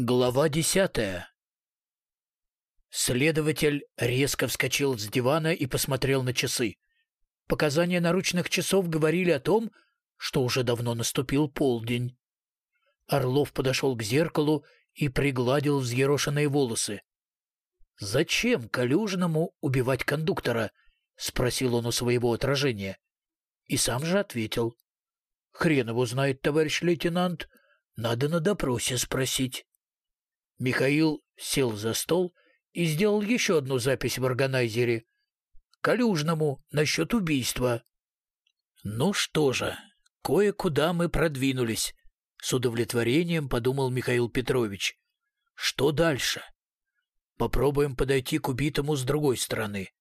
Глава десятая Следователь резко вскочил с дивана и посмотрел на часы. Показания наручных часов говорили о том, что уже давно наступил полдень. Орлов подошел к зеркалу и пригладил взъерошенные волосы. «Зачем Калюжному убивать кондуктора?» — спросил он у своего отражения. И сам же ответил. «Хрен его знает, товарищ лейтенант. Надо на допросе спросить». Михаил сел за стол и сделал еще одну запись в органайзере. Калюжному насчет убийства. Ну что же, кое-куда мы продвинулись, с удовлетворением подумал Михаил Петрович. Что дальше? Попробуем подойти к убитому с другой стороны.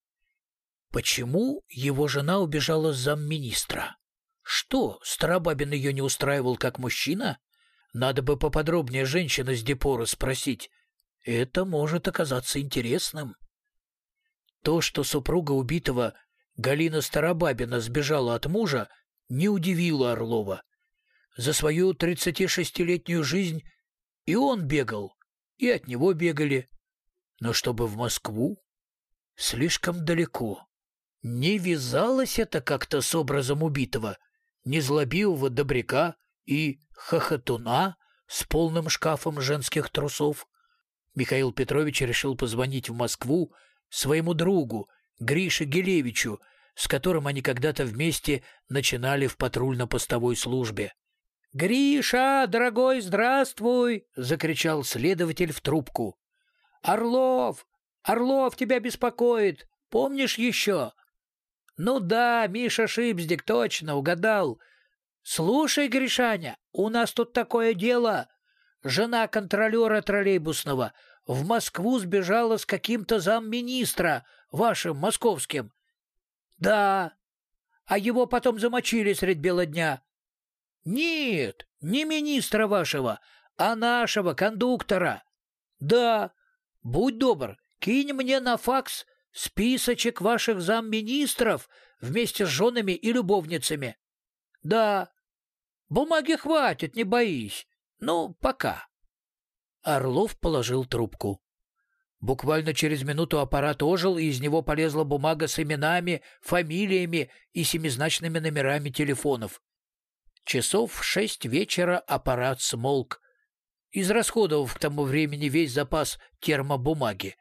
Почему его жена убежала с замминистра? Что, Старобабин ее не устраивал как мужчина? Надо бы поподробнее женщина с депора спросить. Это может оказаться интересным. То, что супруга убитого Галина Старобабина сбежала от мужа, не удивило Орлова. За свою 36-летнюю жизнь и он бегал, и от него бегали. Но чтобы в Москву? Слишком далеко. Не вязалось это как-то с образом убитого, незлобивого добряка и хохотуна с полным шкафом женских трусов. Михаил Петрович решил позвонить в Москву своему другу, Грише Гелевичу, с которым они когда-то вместе начинали в патрульно-постовой службе. «Гриша, дорогой, здравствуй!» — закричал следователь в трубку. «Орлов! Орлов тебя беспокоит! Помнишь еще?» «Ну да, Миша Шипздик, точно, угадал. Слушай, Гришаня, у нас тут такое дело. Жена контролера троллейбусного в Москву сбежала с каким-то замминистра, вашим московским. Да, а его потом замочили средь бела дня. Нет, не министра вашего, а нашего кондуктора. Да, будь добр, кинь мне на факс списочек ваших замминистров вместе с женами и любовницами. Да, бумаги хватит, не боись. Ну, пока. Орлов положил трубку. Буквально через минуту аппарат ожил, и из него полезла бумага с именами, фамилиями и семизначными номерами телефонов. Часов в шесть вечера аппарат смолк, израсходовав к тому времени весь запас термобумаги.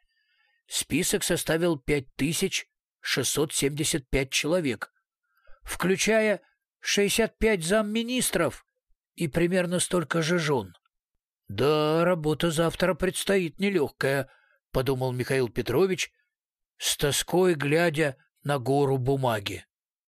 Список составил 5675 человек, включая 65 замминистров и примерно столько же жен. «Да, работа завтра предстоит нелегкая», — подумал Михаил Петрович, с тоской глядя на гору бумаги.